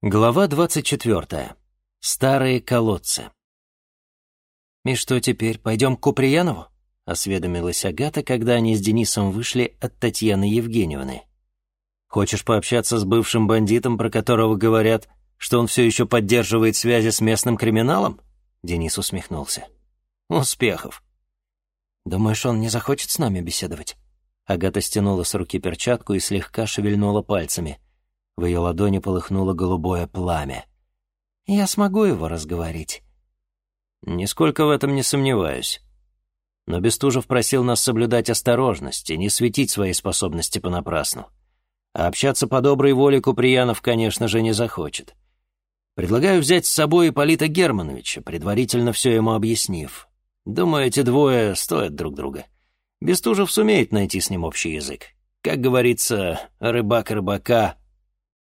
Глава 24. Старые колодцы. «И что теперь, пойдем к Куприянову?» — осведомилась Агата, когда они с Денисом вышли от Татьяны Евгеньевны. «Хочешь пообщаться с бывшим бандитом, про которого говорят, что он все еще поддерживает связи с местным криминалом?» Денис усмехнулся. «Успехов!» «Думаешь, он не захочет с нами беседовать?» Агата стянула с руки перчатку и слегка шевельнула пальцами — в ее ладони полыхнуло голубое пламя. «Я смогу его разговорить». «Нисколько в этом не сомневаюсь. Но Бестужев просил нас соблюдать осторожность и не светить свои способности понапрасну. А общаться по доброй воле Куприянов, конечно же, не захочет. Предлагаю взять с собой Ипполита Германовича, предварительно все ему объяснив. Думаю, эти двое стоят друг друга. Бестужев сумеет найти с ним общий язык. Как говорится, рыбак рыбака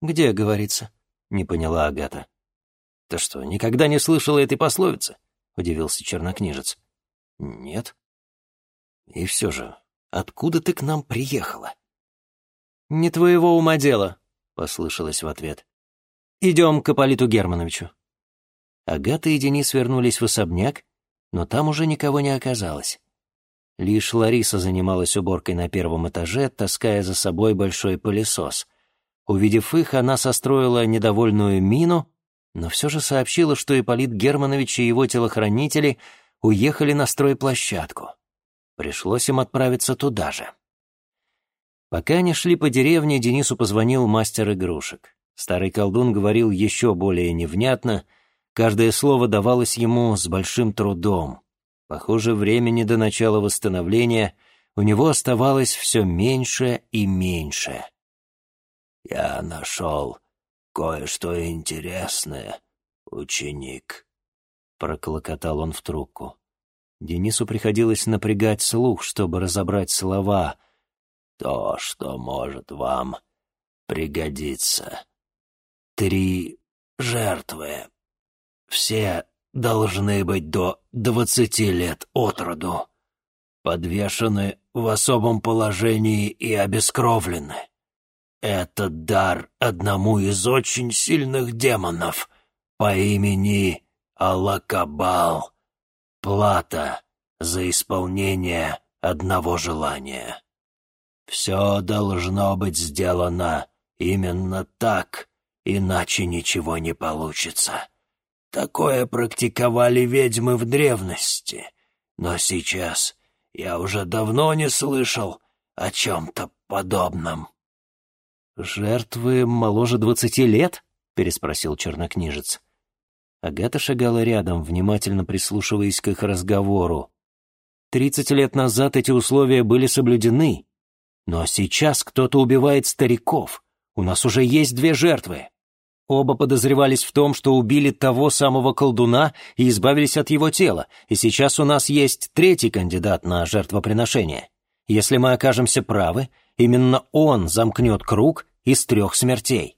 «Где говорится?» — не поняла Агата. «Ты что, никогда не слышала этой пословицы?» — удивился чернокнижец. «Нет». «И все же, откуда ты к нам приехала?» «Не твоего ума дело», — послышалось в ответ. «Идем к Аполиту Германовичу». Агата и Денис вернулись в особняк, но там уже никого не оказалось. Лишь Лариса занималась уборкой на первом этаже, таская за собой большой пылесос. Увидев их, она состроила недовольную мину, но все же сообщила, что Ипполит Германович и его телохранители уехали на стройплощадку. Пришлось им отправиться туда же. Пока они шли по деревне, Денису позвонил мастер игрушек. Старый колдун говорил еще более невнятно, каждое слово давалось ему с большим трудом. Похоже, времени до начала восстановления у него оставалось все меньше и меньше. «Я нашел кое-что интересное, ученик», — проклокотал он в трубку. Денису приходилось напрягать слух, чтобы разобрать слова. «То, что может вам пригодиться. Три жертвы. Все должны быть до двадцати лет от роду, подвешены в особом положении и обескровлены. Это дар одному из очень сильных демонов по имени Алакабал. Плата за исполнение одного желания. Все должно быть сделано именно так, иначе ничего не получится. Такое практиковали ведьмы в древности, но сейчас я уже давно не слышал о чем-то подобном. «Жертвы моложе двадцати лет?» — переспросил чернокнижец. Агата шагала рядом, внимательно прислушиваясь к их разговору. Тридцать лет назад эти условия были соблюдены, но сейчас кто-то убивает стариков. У нас уже есть две жертвы. Оба подозревались в том, что убили того самого колдуна и избавились от его тела, и сейчас у нас есть третий кандидат на жертвоприношение. Если мы окажемся правы, именно он замкнет круг из трех смертей.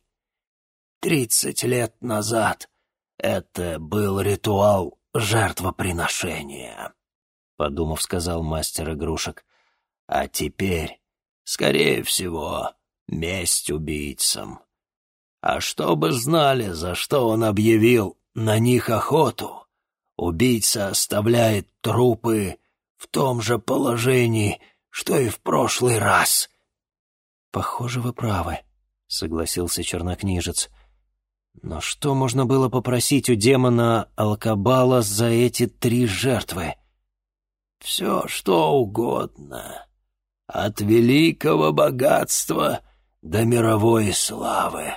Тридцать лет назад это был ритуал жертвоприношения, подумав, сказал мастер игрушек. А теперь, скорее всего, месть убийцам. А чтобы знали, за что он объявил на них охоту, убийца оставляет трупы в том же положении, что и в прошлый раз. «Похоже, вы правы», — согласился чернокнижец. «Но что можно было попросить у демона Алкабала за эти три жертвы?» «Все, что угодно. От великого богатства до мировой славы.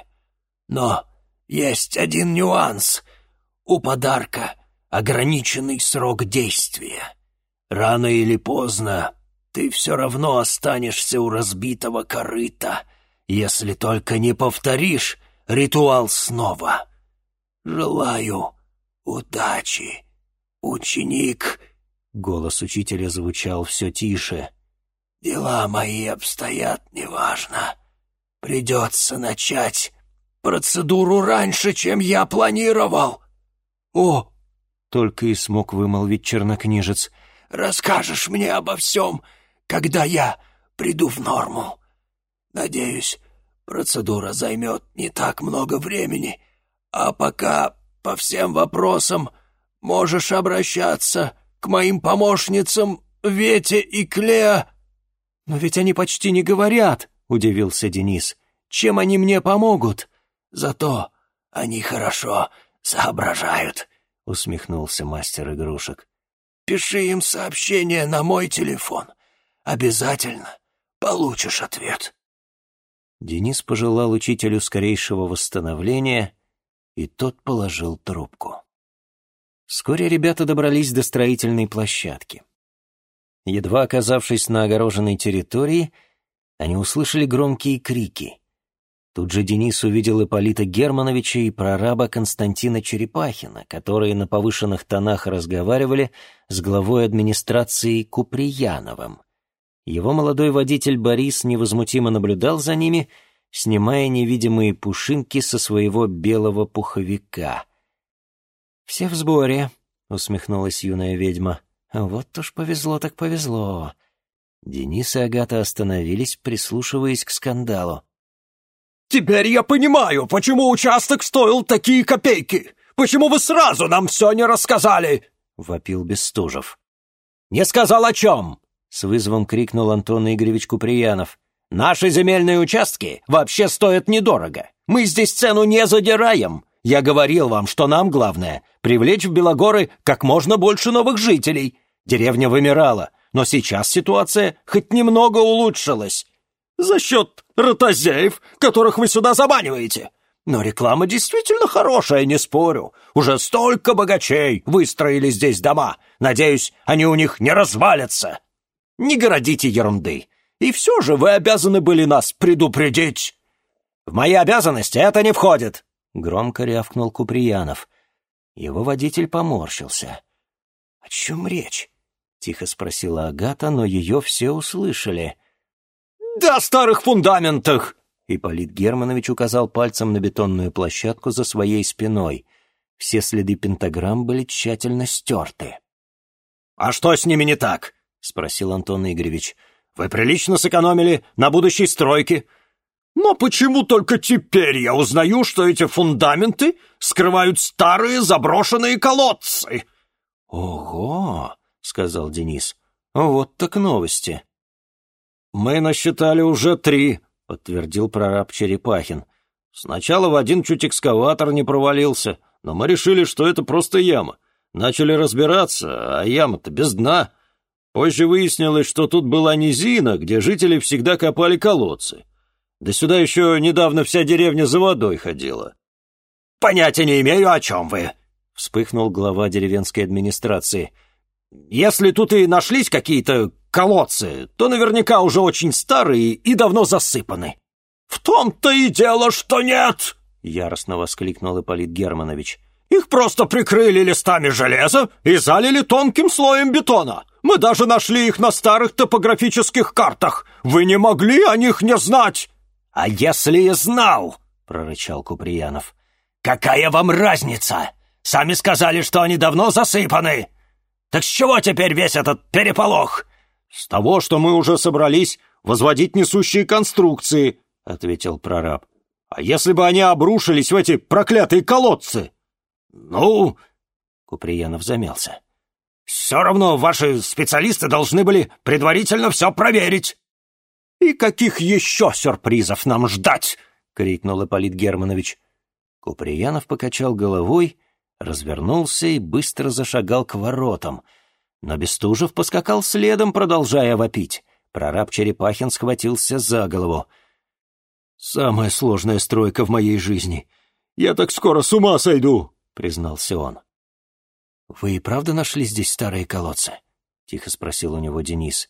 Но есть один нюанс. У подарка ограниченный срок действия. Рано или поздно ты все равно останешься у разбитого корыта, если только не повторишь ритуал снова. Желаю удачи, ученик. Голос учителя звучал все тише. Дела мои обстоят неважно. Придется начать процедуру раньше, чем я планировал. О, только и смог вымолвить чернокнижец. Расскажешь мне обо всем, — когда я приду в норму. Надеюсь, процедура займет не так много времени, А пока по всем вопросам можешь обращаться к моим помощницам Вете и Клеа». «Но ведь они почти не говорят», — удивился Денис. «Чем они мне помогут?» «Зато они хорошо соображают», — усмехнулся мастер игрушек. «Пиши им сообщение на мой телефон. Обязательно получишь ответ». Денис пожелал учителю скорейшего восстановления, и тот положил трубку. Вскоре ребята добрались до строительной площадки. Едва оказавшись на огороженной территории, они услышали громкие крики. Тут же Денис увидел Ипполита Германовича и прораба Константина Черепахина, которые на повышенных тонах разговаривали с главой администрации Куприяновым. Его молодой водитель Борис невозмутимо наблюдал за ними, снимая невидимые пушинки со своего белого пуховика. «Все в сборе», — усмехнулась юная ведьма. «Вот уж повезло так повезло». Денис и Агата остановились, прислушиваясь к скандалу. «Теперь я понимаю, почему участок стоил такие копейки! Почему вы сразу нам все не рассказали?» — вопил Бестужев. «Не сказал о чем!» — с вызовом крикнул Антон Игоревич Куприянов. «Наши земельные участки вообще стоят недорого. Мы здесь цену не задираем. Я говорил вам, что нам главное — привлечь в Белогоры как можно больше новых жителей. Деревня вымирала, но сейчас ситуация хоть немного улучшилась. За счет ротозеев, которых вы сюда заманиваете. Но реклама действительно хорошая, не спорю. Уже столько богачей выстроили здесь дома. Надеюсь, они у них не развалятся. Не городите ерунды. И все же вы обязаны были нас предупредить. В мои обязанности это не входит. Громко рявкнул Куприянов. Его водитель поморщился. «О чем речь?» — тихо спросила Агата, но ее все услышали — «Да о старых фундаментах!» Ипполит Германович указал пальцем на бетонную площадку за своей спиной. Все следы пентаграмм были тщательно стерты. «А что с ними не так?» — спросил Антон Игоревич. «Вы прилично сэкономили на будущей стройке. Но почему только теперь я узнаю, что эти фундаменты скрывают старые заброшенные колодцы?» «Ого!» — сказал Денис. «Вот так новости!» «Мы насчитали уже три», — подтвердил прораб Черепахин. «Сначала в один чуть экскаватор не провалился, но мы решили, что это просто яма. Начали разбираться, а яма-то без дна. Позже выяснилось, что тут была низина, где жители всегда копали колодцы. Да сюда еще недавно вся деревня за водой ходила». «Понятия не имею, о чем вы», — вспыхнул глава деревенской администрации. «Если тут и нашлись какие-то колодцы, то наверняка уже очень старые и давно засыпаны». «В том-то и дело, что нет!» — яростно воскликнул Ипполит Германович. «Их просто прикрыли листами железа и залили тонким слоем бетона. Мы даже нашли их на старых топографических картах. Вы не могли о них не знать!» «А если и знал?» — прорычал Куприянов. «Какая вам разница? Сами сказали, что они давно засыпаны. Так с чего теперь весь этот переполох? «С того, что мы уже собрались возводить несущие конструкции», — ответил прораб. «А если бы они обрушились в эти проклятые колодцы?» «Ну...» — Куприянов замялся. «Все равно ваши специалисты должны были предварительно все проверить». «И каких еще сюрпризов нам ждать?» — крикнул Ипполит Германович. Куприянов покачал головой, развернулся и быстро зашагал к воротам — но Бестужев поскакал следом, продолжая вопить. Прораб Черепахин схватился за голову. «Самая сложная стройка в моей жизни. Я так скоро с ума сойду!» — признался он. «Вы и правда нашли здесь старые колодцы?» — тихо спросил у него Денис.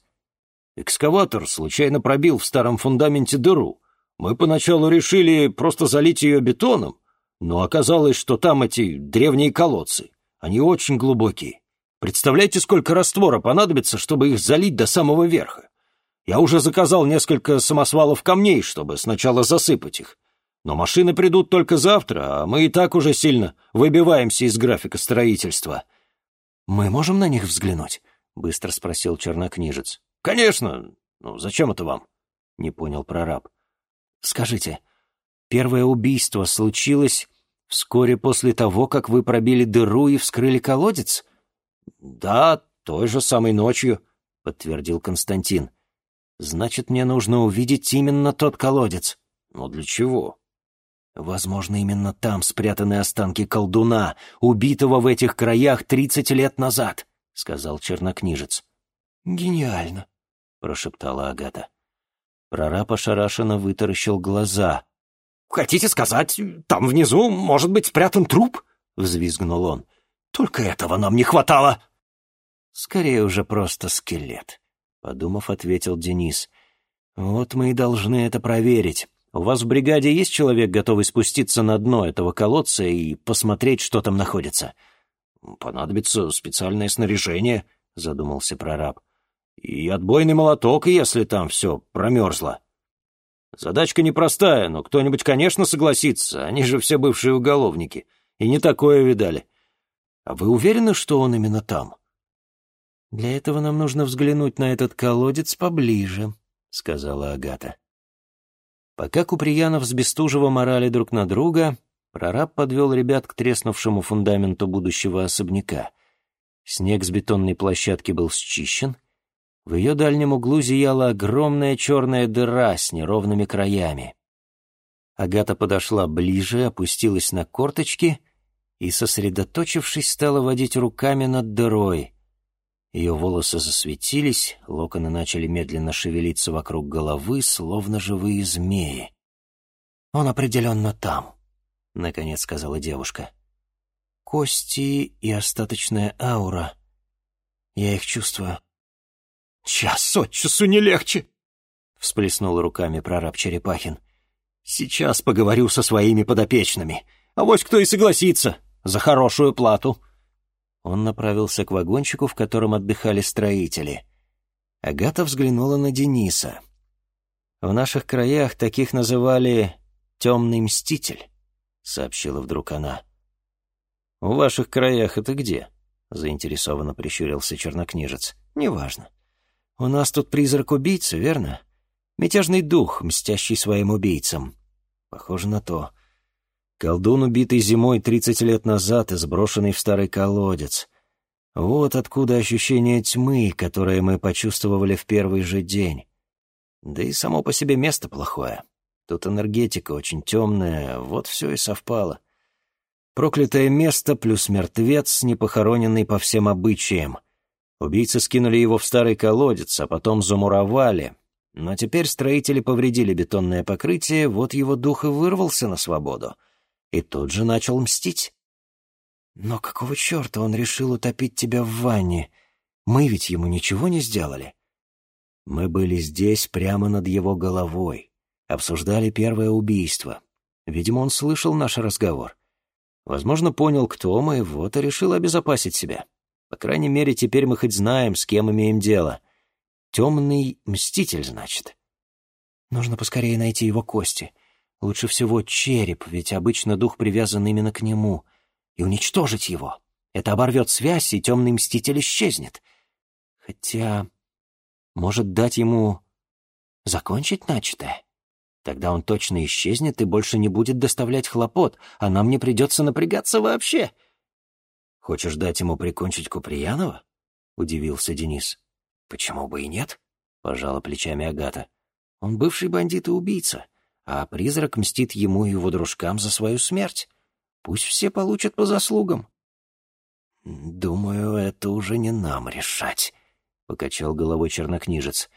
«Экскаватор случайно пробил в старом фундаменте дыру. Мы поначалу решили просто залить ее бетоном, но оказалось, что там эти древние колодцы. Они очень глубокие. Представляете, сколько раствора понадобится, чтобы их залить до самого верха? Я уже заказал несколько самосвалов камней, чтобы сначала засыпать их. Но машины придут только завтра, а мы и так уже сильно выбиваемся из графика строительства. «Мы можем на них взглянуть?» — быстро спросил чернокнижец. «Конечно. Ну, зачем это вам?» — не понял прораб. «Скажите, первое убийство случилось Вскоре после того, как вы пробили дыру и вскрыли колодец? Да, той же самой ночью, подтвердил Константин. Значит, мне нужно увидеть именно тот колодец. Но для чего? Возможно, именно там спрятаны останки колдуна, убитого в этих краях тридцать лет назад, сказал чернокнижец. Гениально, прошептала Агата. Прораб ошарашенно вытаращил глаза. «Хотите сказать, там внизу может быть спрятан труп?» — взвизгнул он. «Только этого нам не хватало!» «Скорее уже просто скелет», — подумав, ответил Денис. «Вот мы и должны это проверить. У вас в бригаде есть человек, готовый спуститься на дно этого колодца и посмотреть, что там находится?» «Понадобится специальное снаряжение», — задумался прораб. «И отбойный молоток, если там все промерзло». Задачка непростая, но кто-нибудь, конечно, согласится. Они же все бывшие уголовники. И не такое видали. А вы уверены, что он именно там? Для этого нам нужно взглянуть на этот колодец поближе, сказала Агата. Пока Куприянов с Бестужевым орали друг на друга, прораб подвел ребят к треснувшему фундаменту будущего особняка. Снег с бетонной площадки был счищен — в ее дальнем углу зияла огромная черная дыра с неровными краями. Агата подошла ближе, опустилась на корточки и, сосредоточившись, стала водить руками над дырой. Ее волосы засветились, локоны начали медленно шевелиться вокруг головы, словно живые змеи. «Он определенно там», — наконец сказала девушка. «Кости и остаточная аура. Я их чувствую». «Час от часу не легче!» — всплеснул руками прораб Черепахин. «Сейчас поговорю со своими подопечными. А вось кто и согласится. За хорошую плату». Он направился к вагончику, в котором отдыхали строители. Агата взглянула на Дениса. «В наших краях таких называли «темный мститель», — сообщила вдруг она. «В ваших краях это где?» — заинтересованно прищурился чернокнижец. «Неважно. «У нас тут призрак убийцы, верно? Мятежный дух, мстящий своим убийцам. Похоже на то. Колдун, убитый зимой тридцать лет назад и сброшенный в старый колодец. Вот откуда ощущение тьмы, которое мы почувствовали в первый же день. Да и само по себе место плохое. Тут энергетика очень темная, вот все и совпало. Проклятое место плюс мертвец, не похороненный по всем обычаям — Убийцы скинули его в старый колодец, а потом замуровали. Но теперь строители повредили бетонное покрытие, вот его дух и вырвался на свободу. И тут же начал мстить. «Но какого черта он решил утопить тебя в ванне? Мы ведь ему ничего не сделали». Мы были здесь, прямо над его головой. Обсуждали первое убийство. Видимо, он слышал наш разговор. Возможно, понял, кто мы, вот и решил обезопасить себя. По крайней мере, теперь мы хоть знаем, с кем имеем дело. Темный мститель, значит. Нужно поскорее найти его кости. Лучше всего череп, ведь обычно дух привязан именно к нему. И уничтожить его. Это оборвет связь, и темный мститель исчезнет. Хотя, может дать ему закончить начатое? Тогда он точно исчезнет и больше не будет доставлять хлопот, а нам не придется напрягаться вообще. — «Хочешь дать ему прикончить Куприянова?» — удивился Денис. «Почему бы и нет?» — пожала плечами Агата. «Он бывший бандит и убийца, а призрак мстит ему и его дружкам за свою смерть. Пусть все получат по заслугам». «Думаю, это уже не нам решать», — покачал головой чернокнижец.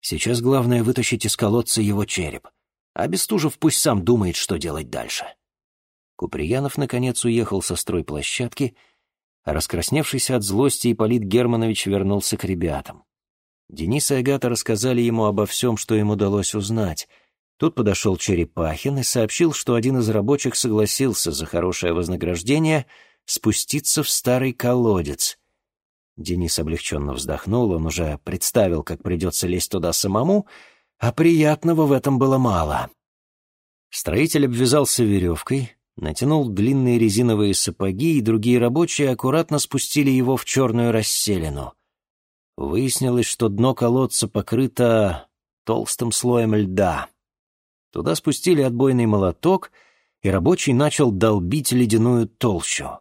«Сейчас главное вытащить из колодца его череп, а Бестужев пусть сам думает, что делать дальше». Куприянов, наконец, уехал со стройплощадки — Раскрасневшийся от злости, Ипполит Германович вернулся к ребятам. Денис и Агата рассказали ему обо всем, что им удалось узнать. Тут подошел Черепахин и сообщил, что один из рабочих согласился за хорошее вознаграждение спуститься в старый колодец. Денис облегченно вздохнул, он уже представил, как придется лезть туда самому, а приятного в этом было мало. Строитель обвязался веревкой, натянул длинные резиновые сапоги, и другие рабочие аккуратно спустили его в черную расселину. Выяснилось, что дно колодца покрыто толстым слоем льда. Туда спустили отбойный молоток, и рабочий начал долбить ледяную толщу.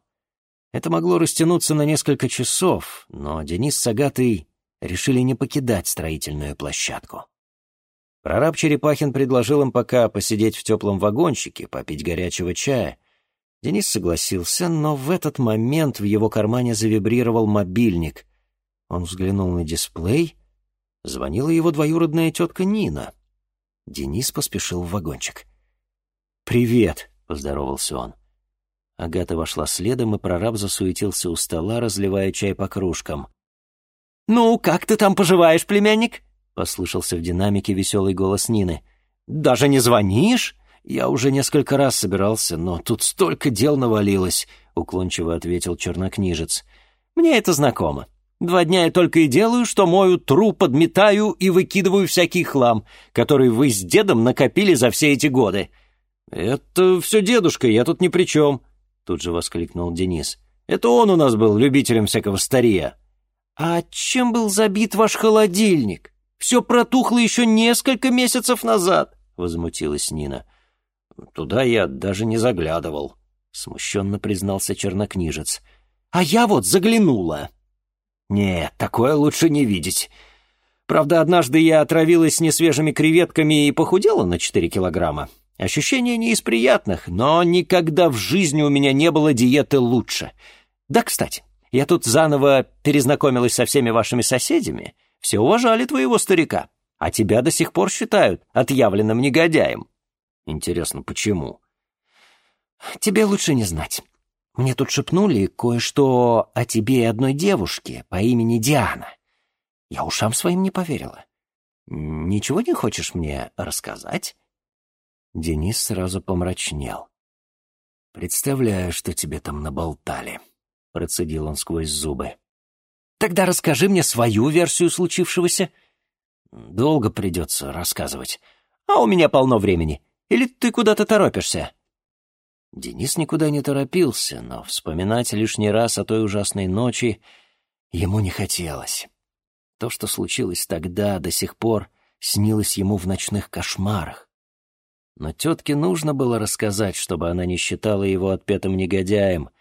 Это могло растянуться на несколько часов, но Денис с Агатой решили не покидать строительную площадку. Прораб Черепахин предложил им пока посидеть в теплом вагончике, попить горячего чая. Денис согласился, но в этот момент в его кармане завибрировал мобильник. Он взглянул на дисплей. Звонила его двоюродная тетка Нина. Денис поспешил в вагончик. «Привет», — поздоровался он. Агата вошла следом, и прораб засуетился у стола, разливая чай по кружкам. «Ну, как ты там поживаешь, племянник?» — послышался в динамике веселый голос Нины. «Даже не звонишь?» «Я уже несколько раз собирался, но тут столько дел навалилось», — уклончиво ответил чернокнижец. «Мне это знакомо. Два дня я только и делаю, что мою тру подметаю и выкидываю всякий хлам, который вы с дедом накопили за все эти годы». «Это все дедушка, я тут ни при чем», Тут же воскликнул Денис. «Это он у нас был любителем всякого старья». «А чем был забит ваш холодильник? Все протухло еще несколько месяцев назад», — возмутилась Нина. «Туда я даже не заглядывал», — смущенно признался чернокнижец. «А я вот заглянула». «Нет, такое лучше не видеть. Правда, однажды я отравилась несвежими креветками и похудела на четыре килограмма. Ощущение не из приятных, но никогда в жизни у меня не было диеты лучше. Да, кстати, я тут заново перезнакомилась со всеми вашими соседями. Все уважали твоего старика, а тебя до сих пор считают отъявленным негодяем. Интересно, почему? Тебе лучше не знать. Мне тут шепнули кое-что о тебе и одной девушке по имени Диана. Я ушам своим не поверила. Ничего не хочешь мне рассказать? Денис сразу помрачнел. «Представляю, что тебе там наболтали», — процедил он сквозь зубы. «Тогда расскажи мне свою версию случившегося». «Долго придется рассказывать. А у меня полно времени. Или ты куда-то торопишься?» Денис никуда не торопился, но вспоминать лишний раз о той ужасной ночи ему не хотелось. То, что случилось тогда, до сих пор снилось ему в ночных кошмарах. Но тетке нужно было рассказать, чтобы она не считала его отпетым негодяем.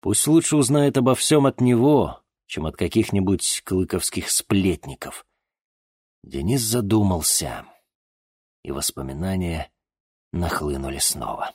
Пусть лучше узнает обо всем от него, чем от каких-нибудь клыковских сплетников. Денис задумался, и воспоминания нахлынули снова.